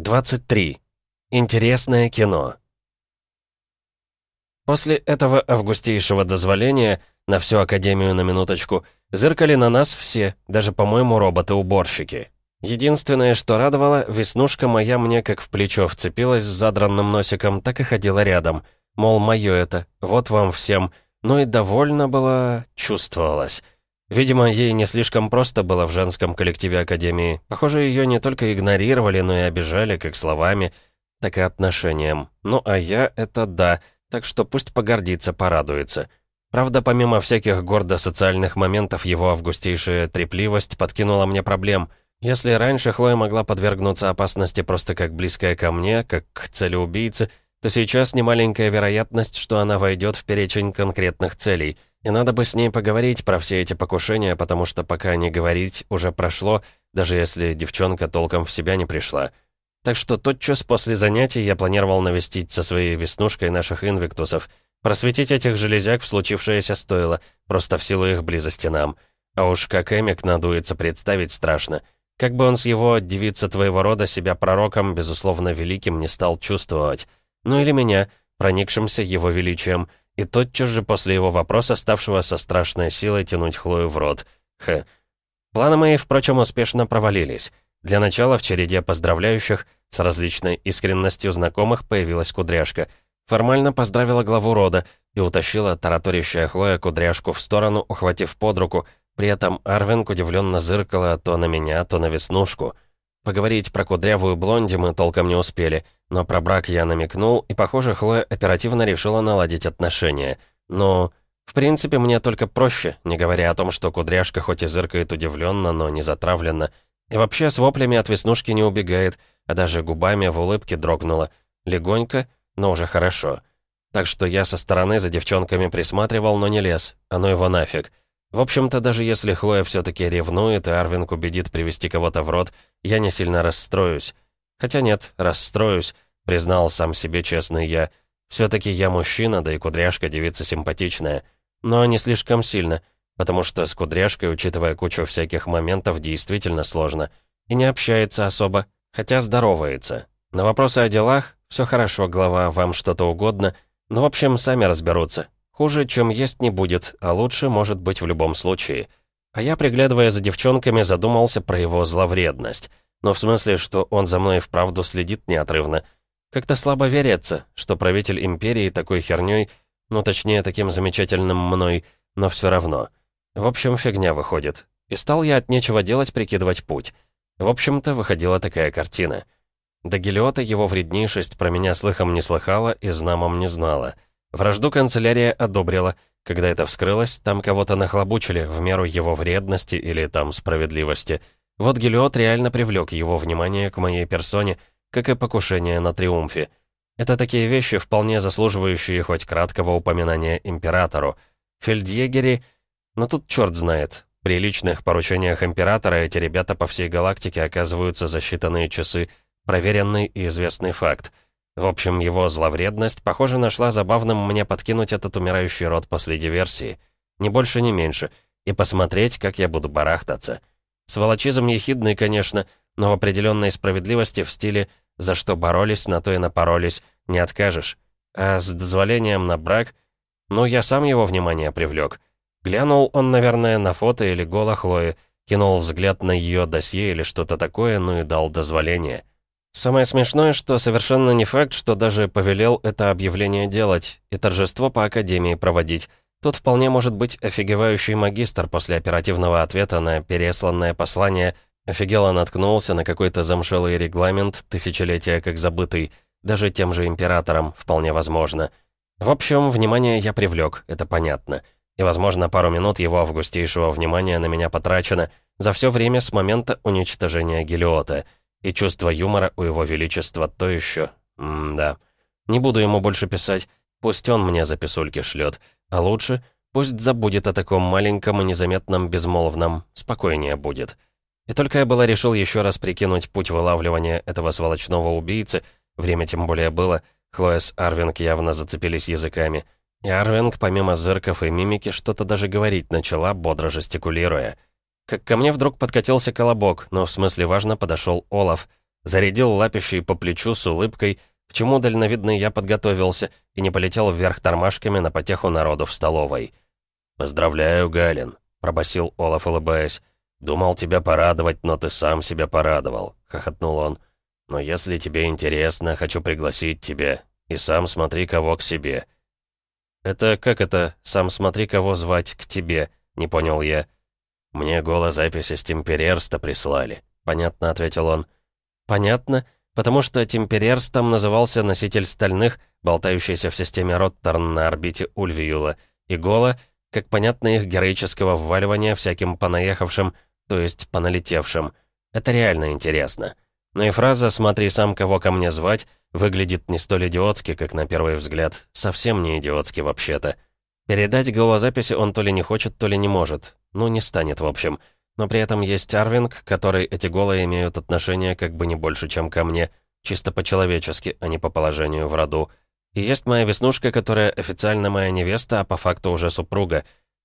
23. Интересное кино. После этого августейшего дозволения, на всю Академию на минуточку, зыркали на нас все, даже, по-моему, роботы-уборщики. Единственное, что радовало, веснушка моя мне как в плечо вцепилась с задранным носиком, так и ходила рядом. Мол, моё это, вот вам всем. Ну и довольно была, чувствовалась. Видимо, ей не слишком просто было в женском коллективе Академии. Похоже, ее не только игнорировали, но и обижали как словами, так и отношением. Ну, а я — это да, так что пусть погордится, порадуется. Правда, помимо всяких гордо-социальных моментов, его августейшая трепливость подкинула мне проблем. Если раньше Хлоя могла подвергнуться опасности просто как близкая ко мне, как к целеубийце, то сейчас немаленькая вероятность, что она войдет в перечень конкретных целей — и надо бы с ней поговорить про все эти покушения, потому что пока не говорить, уже прошло, даже если девчонка толком в себя не пришла. Так что тотчас после занятий я планировал навестить со своей веснушкой наших инвиктусов, просветить этих железяк в случившееся стоило, просто в силу их близости нам. А уж как Эмик надуется представить страшно. Как бы он с его девица твоего рода себя пророком, безусловно, великим не стал чувствовать. Ну или меня, проникшимся его величием — и тотчас же после его вопроса, ставшего со страшной силой тянуть Хлою в рот. Х. Планы мои, впрочем, успешно провалились. Для начала в череде поздравляющих с различной искренностью знакомых появилась кудряшка. Формально поздравила главу рода и утащила тараторящая Хлоя кудряшку в сторону, ухватив под руку. При этом Арвинг удивленно зыркала то на меня, то на веснушку. Поговорить про кудрявую блонди мы толком не успели — но про брак я намекнул, и, похоже, Хлоя оперативно решила наладить отношения. Но, в принципе, мне только проще, не говоря о том, что кудряшка хоть и зыркает удивленно, но не затравленно. И вообще с воплями от веснушки не убегает, а даже губами в улыбке дрогнула. Легонько, но уже хорошо. Так что я со стороны за девчонками присматривал, но не лез. Оно его нафиг. В общем-то, даже если Хлоя все-таки ревнует, и Арвинг убедит привести кого-то в рот, я не сильно расстроюсь. Хотя нет, расстроюсь, признал сам себе честный я. Все-таки я мужчина, да и кудряшка девица симпатичная. Но не слишком сильно, потому что с кудряшкой, учитывая кучу всяких моментов, действительно сложно. И не общается особо, хотя здоровается. На вопросы о делах «Все хорошо, глава, вам что-то угодно?» Ну, в общем, сами разберутся. Хуже, чем есть, не будет, а лучше может быть в любом случае. А я, приглядывая за девчонками, задумался про его зловредность — но в смысле, что он за мной вправду следит неотрывно. Как-то слабо верится, что правитель империи такой хернёй, ну точнее таким замечательным мной, но все равно. В общем, фигня выходит. И стал я от нечего делать прикидывать путь. В общем-то, выходила такая картина. До Гелиота его вреднейшесть про меня слыхом не слыхала и знамом не знала. Вражду канцелярия одобрила. Когда это вскрылось, там кого-то нахлобучили в меру его вредности или там справедливости — вот Гелиот реально привлек его внимание к моей персоне, как и покушение на триумфе. Это такие вещи, вполне заслуживающие хоть краткого упоминания императору. Фельдъегери... Но тут черт знает. При личных поручениях императора эти ребята по всей галактике оказываются за считанные часы. Проверенный и известный факт. В общем, его зловредность, похоже, нашла забавным мне подкинуть этот умирающий род после диверсии. Ни больше, ни меньше. И посмотреть, как я буду барахтаться. Сволочизм ехидный, конечно, но в определенной справедливости в стиле «за что боролись, на то и напоролись, не откажешь». А с дозволением на брак, ну, я сам его внимание привлек. Глянул он, наверное, на фото или голо Хлои, кинул взгляд на ее досье или что-то такое, ну и дал дозволение. Самое смешное, что совершенно не факт, что даже повелел это объявление делать и торжество по Академии проводить, Тут вполне может быть офигевающий магистр после оперативного ответа на пересланное послание офигело наткнулся на какой-то замшелый регламент, тысячелетия как забытый, даже тем же императором, вполне возможно. В общем, внимание я привлек, это понятно. И, возможно, пару минут его августейшего внимания на меня потрачено за все время с момента уничтожения Гелиота. И чувство юмора у его величества то еще. М-да. Не буду ему больше писать, пусть он мне записульки шлет. А лучше, пусть забудет о таком маленьком и незаметном безмолвном, спокойнее будет. И только я было решил еще раз прикинуть путь вылавливания этого сволочного убийцы, время тем более было, Хлоя с Арвинг явно зацепились языками. И Арвинг, помимо зырков и мимики, что-то даже говорить начала, бодро жестикулируя. Как ко мне вдруг подкатился колобок, но в смысле важно подошел Олаф. Зарядил лапищей по плечу с улыбкой, к чему дальновидный я подготовился и не полетел вверх тормашками на потеху народу в столовой. «Поздравляю, Галин», — пробасил Олаф, улыбаясь. «Думал тебя порадовать, но ты сам себя порадовал», — хохотнул он. «Но если тебе интересно, хочу пригласить тебя. И сам смотри, кого к себе». «Это как это, сам смотри, кого звать к тебе?» — не понял я. «Мне голозаписи с Темперерста прислали», — понятно ответил он. «Понятно, потому что Темперерстом назывался носитель стальных, болтающийся в системе Роттерн на орбите Ульвиюла, и Гола — как понятно их героического вваливания всяким понаехавшим, то есть поналетевшим. Это реально интересно. Но и фраза «смотри сам, кого ко мне звать» выглядит не столь идиотски, как на первый взгляд. Совсем не идиотски вообще-то. Передать голозаписи он то ли не хочет, то ли не может. Ну, не станет, в общем. Но при этом есть Арвинг, который эти голые имеют отношение как бы не больше, чем ко мне. Чисто по-человечески, а не по положению в роду. И есть моя Веснушка, которая официально моя невеста, а по факту уже супруга.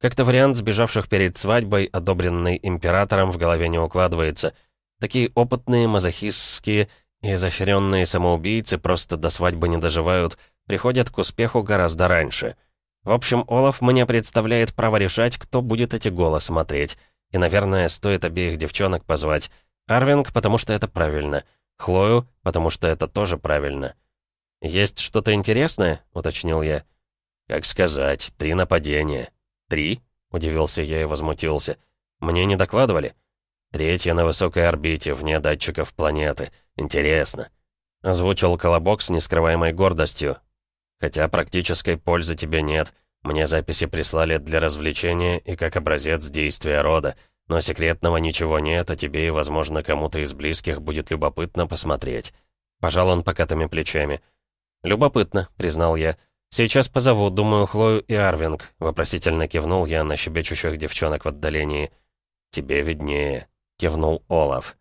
Как-то вариант сбежавших перед свадьбой, одобренный императором, в голове не укладывается. Такие опытные, мазохистские и изощренные самоубийцы просто до свадьбы не доживают, приходят к успеху гораздо раньше. В общем, Олаф мне представляет право решать, кто будет эти голы смотреть. И, наверное, стоит обеих девчонок позвать. Арвинг, потому что это правильно. Хлою, потому что это тоже правильно. «Есть что-то интересное?» — уточнил я. «Как сказать, три нападения». «Три?» — удивился я и возмутился. «Мне не докладывали?» «Третье на высокой орбите, вне датчиков планеты. Интересно». Озвучил Колобок с нескрываемой гордостью. «Хотя практической пользы тебе нет. Мне записи прислали для развлечения и как образец действия рода. Но секретного ничего нет, а тебе и, возможно, кому-то из близких будет любопытно посмотреть». Пожал он покатыми плечами. «Любопытно», — признал я. «Сейчас позову, думаю, Хлою и Арвинг», — вопросительно кивнул я на щебечущих девчонок в отдалении. «Тебе виднее», — кивнул Олаф.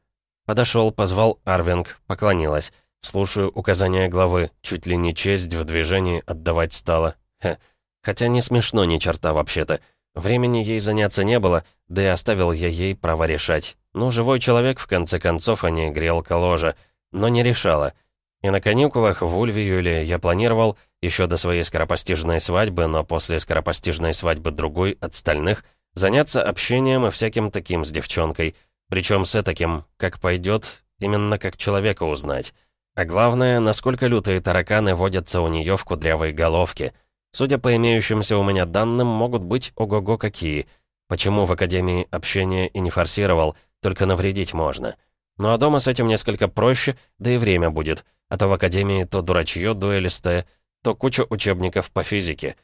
Подошел, позвал Арвинг, поклонилась. Слушаю указания главы, чуть ли не честь в движении отдавать стала. Хе. Хотя не смешно ни черта вообще-то. Времени ей заняться не было, да и оставил я ей право решать. Ну, живой человек, в конце концов, а не грелка ложа. Но не решала. И на каникулах в Ульвиюле я планировал, еще до своей скоропостижной свадьбы, но после скоропостижной свадьбы другой, от стальных, заняться общением и всяким таким с девчонкой. Причем с таким, как пойдет, именно как человека узнать. А главное, насколько лютые тараканы водятся у нее в кудрявой головке. Судя по имеющимся у меня данным, могут быть ого-го какие. Почему в Академии общения и не форсировал, только навредить можно. Ну а дома с этим несколько проще, да и время будет — а то в академии то дурачье дуэлистое, то куча учебников по физике.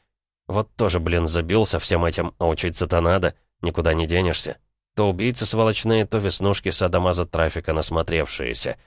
Вот тоже, блин, забил со всем этим, а учиться-то надо, никуда не денешься. То убийцы сволочные, то веснушки садомаза трафика насмотревшиеся.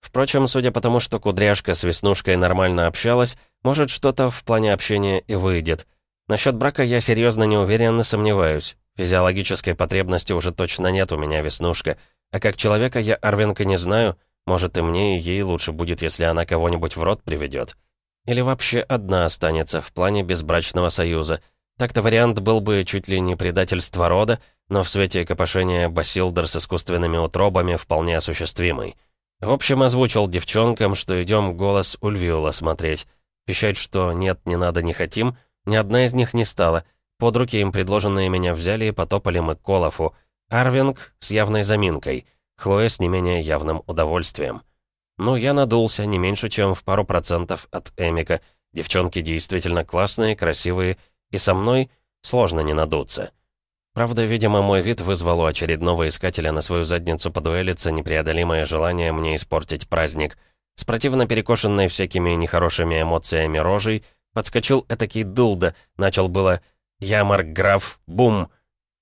Впрочем, судя по тому, что Кудряшка с Веснушкой нормально общалась, может, что-то в плане общения и выйдет. Насчет брака я серьезно не уверен и сомневаюсь. Физиологической потребности уже точно нет у меня, Веснушка. А как человека я Арвенка не знаю — может, и мне, и ей лучше будет, если она кого-нибудь в рот приведет. Или вообще одна останется в плане безбрачного союза. Так-то вариант был бы чуть ли не предательство рода, но в свете копошения Басилдер с искусственными утробами вполне осуществимый. В общем, озвучил девчонкам, что идем голос Ульвиула смотреть. Пищать, что «нет, не надо, не хотим», ни одна из них не стала. Под руки им предложенные меня взяли и потопали мы к Колофу. Арвинг с явной заминкой — Хлоя с не менее явным удовольствием. Ну, я надулся не меньше, чем в пару процентов от Эмика. Девчонки действительно классные, красивые, и со мной сложно не надуться. Правда, видимо, мой вид вызвал у очередного искателя на свою задницу подуэлиться непреодолимое желание мне испортить праздник. С противно перекошенной всякими нехорошими эмоциями рожей подскочил этакий дылда, начал было «Я Маркграф, бум!»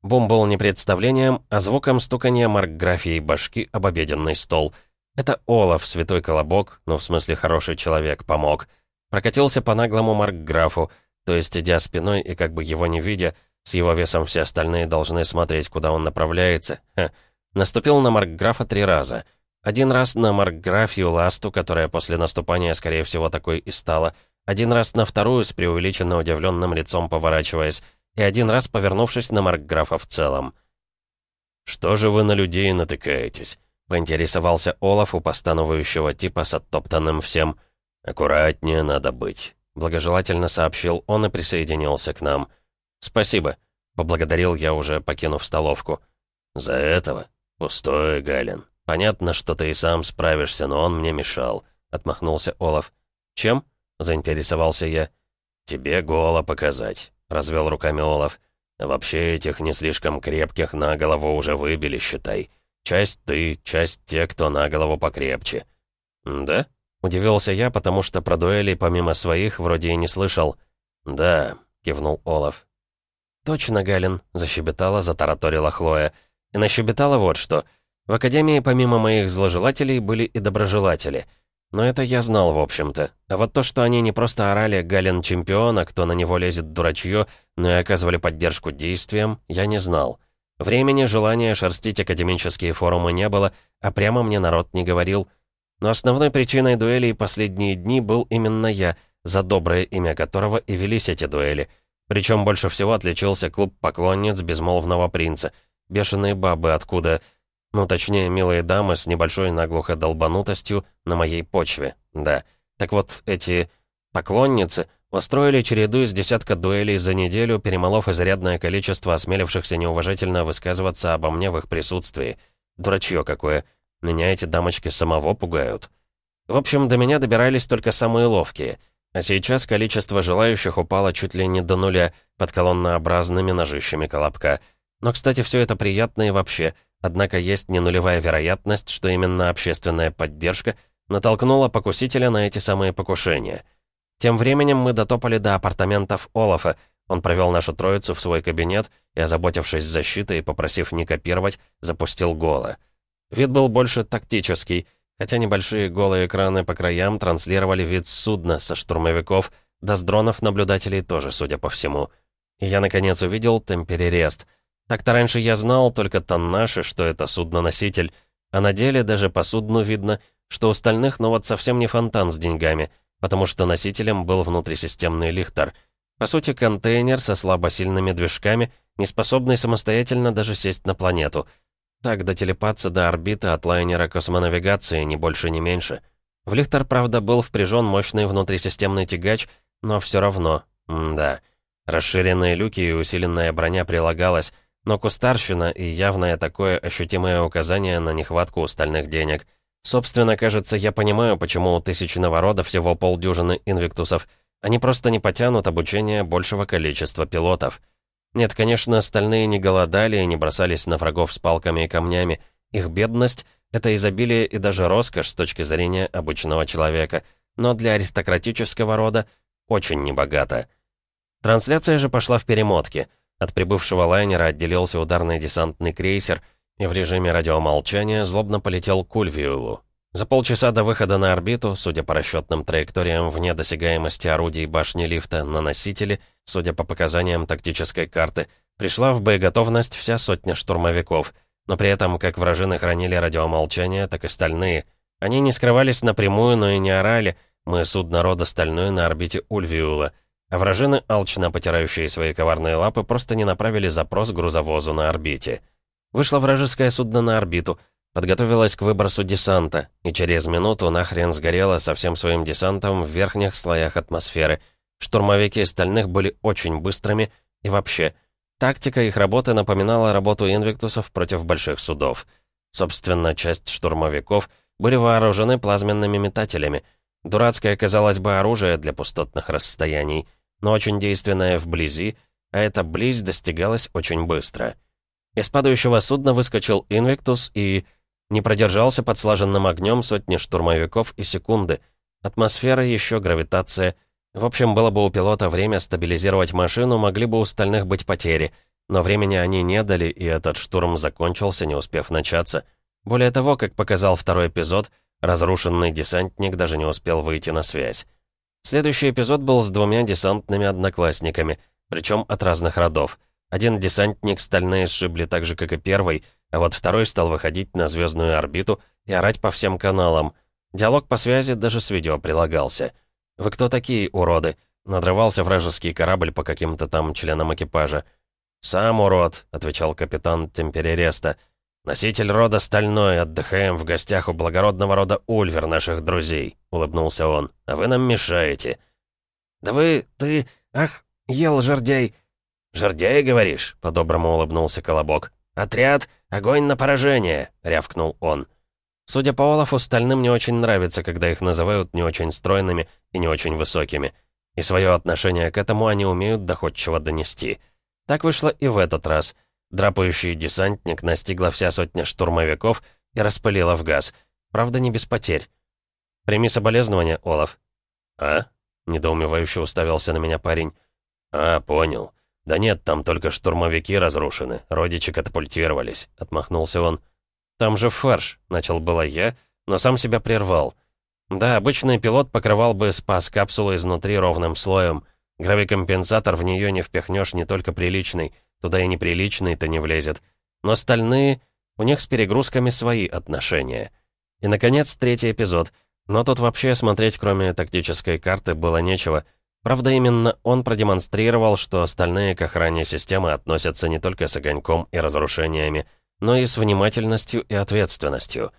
Бум был не представлением, а звуком стукания маркграфии башки об обеденный стол. Это Олаф, святой колобок, ну, в смысле, хороший человек, помог. Прокатился по наглому маркграфу, то есть, идя спиной и как бы его не видя, с его весом все остальные должны смотреть, куда он направляется. Ха. Наступил на маркграфа три раза. Один раз на маркграфию ласту, которая после наступания, скорее всего, такой и стала. Один раз на вторую, с преувеличенно удивленным лицом поворачиваясь и один раз повернувшись на Маркграфа в целом. «Что же вы на людей натыкаетесь? — поинтересовался Олаф у постановающего типа с оттоптанным всем. «Аккуратнее надо быть», — благожелательно сообщил он и присоединился к нам. «Спасибо», — поблагодарил я уже, покинув столовку. «За этого? Пустое, Галин. Понятно, что ты и сам справишься, но он мне мешал», — отмахнулся Олаф. «Чем?» — заинтересовался я. «Тебе голо показать», — развел руками Олаф. «Вообще этих не слишком крепких на голову уже выбили, считай. Часть ты, часть те, кто на голову покрепче». «Да?» — удивился я, потому что про дуэли помимо своих вроде и не слышал. «Да», — кивнул Олаф. «Точно, Галин», — защебетала, затараторила Хлоя. И нащебетала вот что. В Академии помимо моих зложелателей были и доброжелатели. Но это я знал, в общем-то. А вот то, что они не просто орали «Галин чемпиона», кто на него лезет дурачье, но и оказывали поддержку действиям, я не знал. Времени, желания шерстить академические форумы не было, а прямо мне народ не говорил. Но основной причиной дуэлей последние дни был именно я, за доброе имя которого и велись эти дуэли. Причем больше всего отличился клуб поклонниц безмолвного принца. Бешеные бабы откуда... Ну, точнее, милые дамы с небольшой наглухо долбанутостью на моей почве, да. Так вот, эти поклонницы Устроили череду из десятка дуэлей за неделю, перемолов изрядное количество осмелившихся неуважительно высказываться обо мне в их присутствии. Дурачье какое. Меня эти дамочки самого пугают. В общем, до меня добирались только самые ловкие. А сейчас количество желающих упало чуть ли не до нуля под колоннообразными ножищами колобка. Но, кстати, все это приятно и вообще. Однако есть не нулевая вероятность, что именно общественная поддержка натолкнула покусителя на эти самые покушения — тем временем мы дотопали до апартаментов Олафа. Он провел нашу троицу в свой кабинет и, озаботившись защитой и попросив не копировать, запустил голо. Вид был больше тактический, хотя небольшие голые экраны по краям транслировали вид судна со штурмовиков, да с дронов наблюдателей тоже, судя по всему. И я, наконец, увидел темперерест. Так-то раньше я знал только тоннаж и что это судно-носитель, а на деле даже по судну видно, что у остальных ну вот совсем не фонтан с деньгами — потому что носителем был внутрисистемный лихтер. По сути, контейнер со слабосильными движками, не способный самостоятельно даже сесть на планету. Так дотелепаться до орбиты от лайнера космонавигации, ни больше, ни меньше. В лихтер, правда, был впряжен мощный внутрисистемный тягач, но все равно, да. Расширенные люки и усиленная броня прилагалась, но кустарщина и явное такое ощутимое указание на нехватку у стальных денег — Собственно, кажется, я понимаю, почему у тысячного рода всего полдюжины инвиктусов. Они просто не потянут обучение большего количества пилотов. Нет, конечно, остальные не голодали и не бросались на врагов с палками и камнями. Их бедность — это изобилие и даже роскошь с точки зрения обычного человека. Но для аристократического рода очень небогато. Трансляция же пошла в перемотке. От прибывшего лайнера отделился ударный десантный крейсер — и в режиме радиомолчания злобно полетел к Ульвиулу. За полчаса до выхода на орбиту, судя по расчетным траекториям вне досягаемости орудий башни лифта на носителе, судя по показаниям тактической карты, пришла в боеготовность вся сотня штурмовиков. Но при этом как вражины хранили радиомолчание, так и стальные. Они не скрывались напрямую, но и не орали «Мы судно рода стальной на орбите Ульвиула», а вражины, алчно потирающие свои коварные лапы, просто не направили запрос грузовозу на орбите. Вышло вражеское судно на орбиту, подготовилось к выбросу десанта, и через минуту нахрен сгорело со всем своим десантом в верхних слоях атмосферы. Штурмовики стальных были очень быстрыми, и вообще, тактика их работы напоминала работу инвиктусов против больших судов. Собственно, часть штурмовиков были вооружены плазменными метателями. Дурацкое, казалось бы, оружие для пустотных расстояний, но очень действенное вблизи, а эта близь достигалась очень быстро. Из падающего судна выскочил Инвиктус и... Не продержался под слаженным огнем сотни штурмовиков и секунды. Атмосфера, еще гравитация. В общем, было бы у пилота время стабилизировать машину, могли бы у остальных быть потери. Но времени они не дали, и этот штурм закончился, не успев начаться. Более того, как показал второй эпизод, разрушенный десантник даже не успел выйти на связь. Следующий эпизод был с двумя десантными одноклассниками, причем от разных родов. Один десантник стальные сшибли так же, как и первый, а вот второй стал выходить на звездную орбиту и орать по всем каналам. Диалог по связи даже с видео прилагался. «Вы кто такие, уроды?» Надрывался вражеский корабль по каким-то там членам экипажа. «Сам урод», — отвечал капитан Темперереста. «Носитель рода Стальной, отдыхаем в гостях у благородного рода Ульвер, наших друзей», — улыбнулся он. «А вы нам мешаете». «Да вы... ты... ах, ел жердяй...» «Жердяй, говоришь?» — по-доброму улыбнулся Колобок. «Отряд! Огонь на поражение!» — рявкнул он. Судя по Олафу, Стальным не очень нравится, когда их называют не очень стройными и не очень высокими. И свое отношение к этому они умеют доходчиво донести. Так вышло и в этот раз — Драпающий десантник настигла вся сотня штурмовиков и распылила в газ. Правда, не без потерь. «Прими соболезнования, Олаф». «А?» — недоумевающе уставился на меня парень. «А, понял. Да нет, там только штурмовики разрушены, родичи катапультировались», — отмахнулся он. «Там же фарш», — начал было я, но сам себя прервал. Да, обычный пилот покрывал бы спас-капсулу изнутри ровным слоем. Гравикомпенсатор в нее не впихнешь не только приличный — Туда и неприличный-то не влезет. Но остальные... У них с перегрузками свои отношения. И, наконец, третий эпизод. Но тут вообще смотреть, кроме тактической карты, было нечего. Правда, именно он продемонстрировал, что остальные к охране системы относятся не только с огоньком и разрушениями, но и с внимательностью и ответственностью.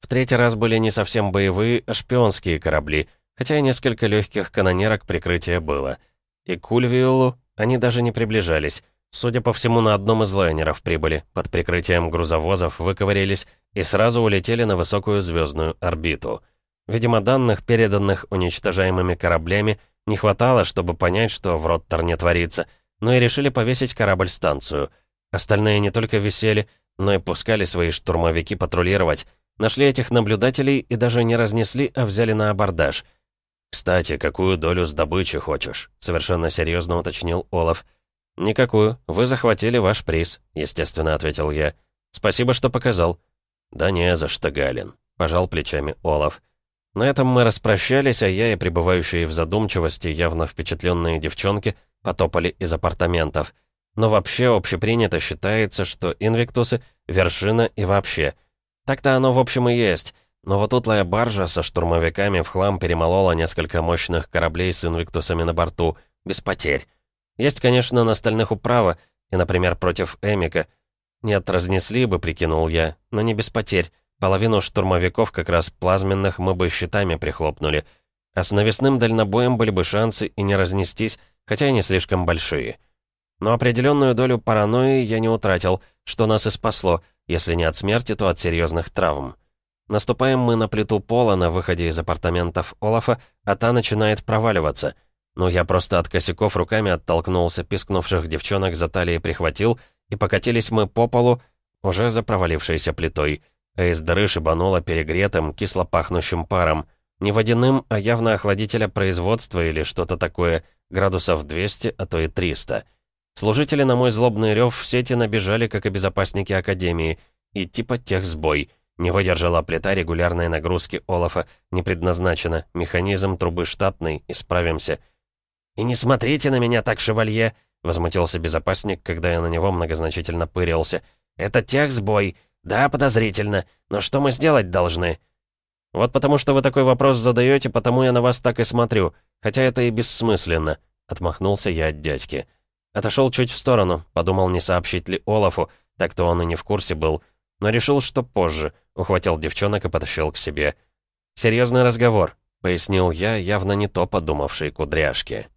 В третий раз были не совсем боевые, а шпионские корабли, хотя и несколько легких канонерок прикрытия было. И к Ульвиолу они даже не приближались. Судя по всему, на одном из лайнеров прибыли, под прикрытием грузовозов выковырялись и сразу улетели на высокую звездную орбиту. Видимо, данных, переданных уничтожаемыми кораблями, не хватало, чтобы понять, что в Роттер не творится, но и решили повесить корабль-станцию. Остальные не только висели, но и пускали свои штурмовики патрулировать. Нашли этих наблюдателей и даже не разнесли, а взяли на абордаж. «Кстати, какую долю с добычи хочешь?» — совершенно серьезно уточнил Олаф. «Никакую. Вы захватили ваш приз», — естественно ответил я. «Спасибо, что показал». «Да не за что, Галин», — пожал плечами Олаф. На этом мы распрощались, а я и пребывающие в задумчивости, явно впечатленные девчонки, потопали из апартаментов. Но вообще общепринято считается, что инвиктусы — вершина и вообще. Так-то оно в общем и есть. Но вот утлая баржа со штурмовиками в хлам перемолола несколько мощных кораблей с инвиктусами на борту, без потерь. Есть, конечно, на стальных управа, и, например, против Эмика. Нет, разнесли бы, прикинул я, но не без потерь. Половину штурмовиков, как раз плазменных, мы бы щитами прихлопнули. А с навесным дальнобоем были бы шансы и не разнестись, хотя и не слишком большие. Но определенную долю паранойи я не утратил, что нас и спасло, если не от смерти, то от серьезных травм. Наступаем мы на плиту пола на выходе из апартаментов Олафа, а та начинает проваливаться. Ну, я просто от косяков руками оттолкнулся, пискнувших девчонок за талией прихватил, и покатились мы по полу, уже за провалившейся плитой, а из дыры шибануло перегретым, кисло пахнущим паром. Не водяным, а явно охладителя производства или что-то такое, градусов 200, а то и 300. Служители на мой злобный рев в сети набежали, как и безопасники Академии, и типа тех сбой. Не выдержала плита регулярной нагрузки Олафа, не предназначена, механизм трубы штатный, исправимся. «И не смотрите на меня так, шевалье!» — возмутился безопасник, когда я на него многозначительно пырился. «Это техсбой. Да, подозрительно. Но что мы сделать должны?» «Вот потому что вы такой вопрос задаете, потому я на вас так и смотрю. Хотя это и бессмысленно», — отмахнулся я от дядьки. Отошел чуть в сторону, подумал, не сообщить ли Олафу, так-то он и не в курсе был. Но решил, что позже. Ухватил девчонок и потащил к себе. «Серьезный разговор», — пояснил я, явно не то подумавший кудряшки.